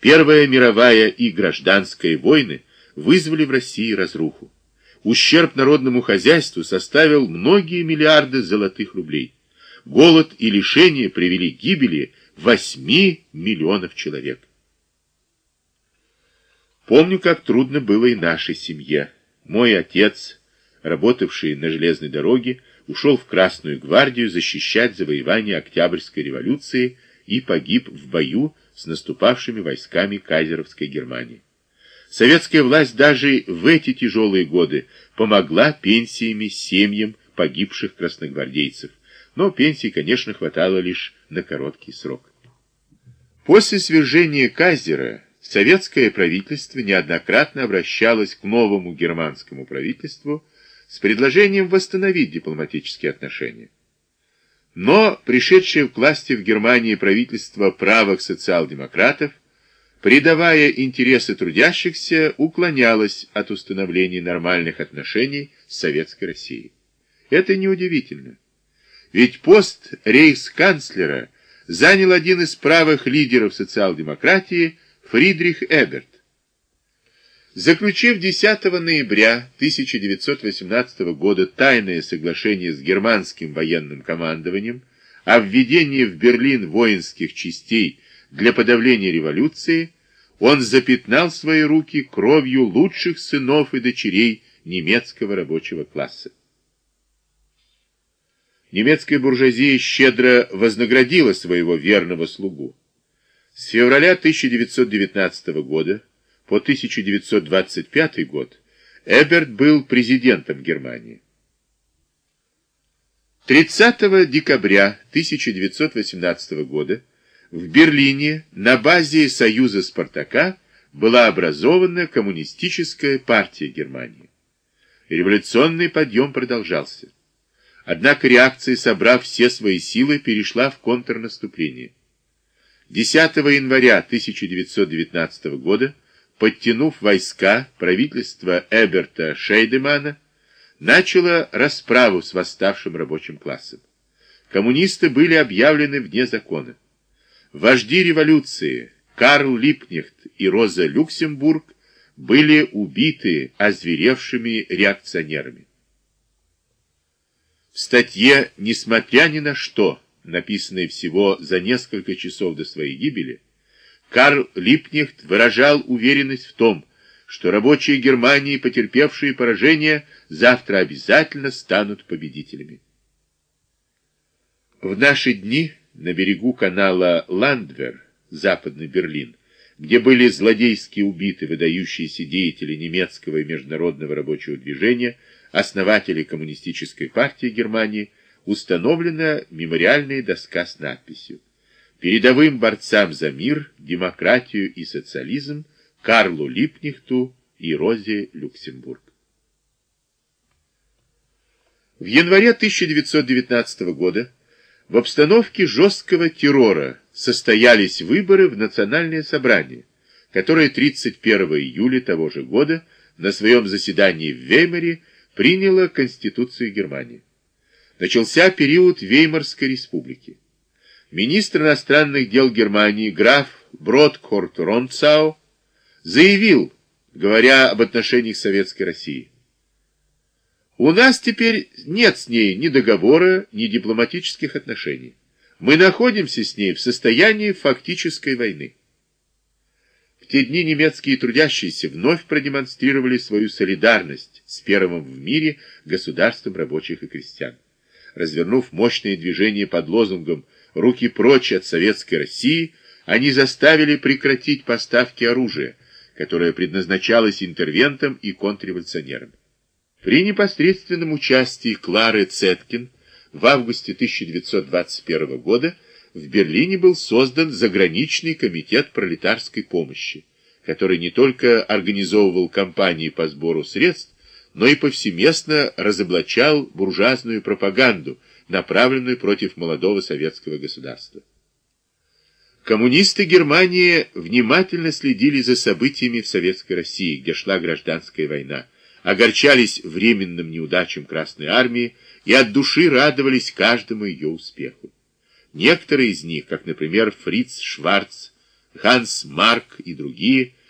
Первая мировая и гражданская войны вызвали в России разруху. Ущерб народному хозяйству составил многие миллиарды золотых рублей. Голод и лишения привели к гибели 8 миллионов человек. Помню, как трудно было и нашей семье. Мой отец, работавший на железной дороге, ушел в Красную гвардию защищать завоевание Октябрьской революции и погиб в бою с наступавшими войсками кайзеровской Германии. Советская власть даже в эти тяжелые годы помогла пенсиями семьям погибших красногвардейцев, но пенсии, конечно, хватало лишь на короткий срок. После свержения кайзера советское правительство неоднократно обращалось к новому германскому правительству с предложением восстановить дипломатические отношения. Но пришедшее к власти в Германии правительство правых социал-демократов, предавая интересы трудящихся, уклонялось от установления нормальных отношений с Советской Россией. Это неудивительно. Ведь пост рейхсканцлера занял один из правых лидеров социал-демократии Фридрих Эберт. Заключив 10 ноября 1918 года тайное соглашение с германским военным командованием о введении в Берлин воинских частей для подавления революции, он запятнал свои руки кровью лучших сынов и дочерей немецкого рабочего класса. Немецкая буржуазия щедро вознаградила своего верного слугу. С февраля 1919 года по 1925 год Эберт был президентом Германии. 30 декабря 1918 года в Берлине на базе Союза Спартака была образована Коммунистическая партия Германии. Революционный подъем продолжался. Однако реакция, собрав все свои силы, перешла в контрнаступление. 10 января 1919 года, подтянув войска, правительство Эберта Шейдемана начало расправу с восставшим рабочим классом. Коммунисты были объявлены вне закона. Вожди революции Карл Липнехт и Роза Люксембург были убиты озверевшими реакционерами. В статье «Несмотря ни на что», написанной всего за несколько часов до своей гибели, Карл Липнехт выражал уверенность в том, что рабочие Германии, потерпевшие поражение, завтра обязательно станут победителями. В наши дни на берегу канала Ландвер, Западный Берлин, где были злодейски убиты выдающиеся деятели немецкого и международного рабочего движения, основатели Коммунистической партии Германии, установлена мемориальная доска с надписью «Передовым борцам за мир, демократию и социализм Карлу Липнихту и Розе Люксембург». В январе 1919 года в обстановке жесткого террора состоялись выборы в Национальное собрание, которое 31 июля того же года на своем заседании в Веймаре приняла Конституцию Германии. Начался период Веймарской республики. Министр иностранных дел Германии граф Бродкорт Ронцау заявил, говоря об отношениях Советской России, «У нас теперь нет с ней ни договора, ни дипломатических отношений. Мы находимся с ней в состоянии фактической войны те дни немецкие трудящиеся вновь продемонстрировали свою солидарность с первым в мире государством рабочих и крестьян. Развернув мощные движения под лозунгом «Руки прочь от советской России», они заставили прекратить поставки оружия, которое предназначалось интервентам и контрреволюционерам. При непосредственном участии Клары Цеткин в августе 1921 года в Берлине был создан заграничный комитет пролетарской помощи, который не только организовывал кампании по сбору средств, но и повсеместно разоблачал буржуазную пропаганду, направленную против молодого советского государства. Коммунисты Германии внимательно следили за событиями в Советской России, где шла гражданская война, огорчались временным неудачам Красной Армии и от души радовались каждому ее успеху. Некоторые из них, как, например, Фриц Шварц, Ханс Марк и другие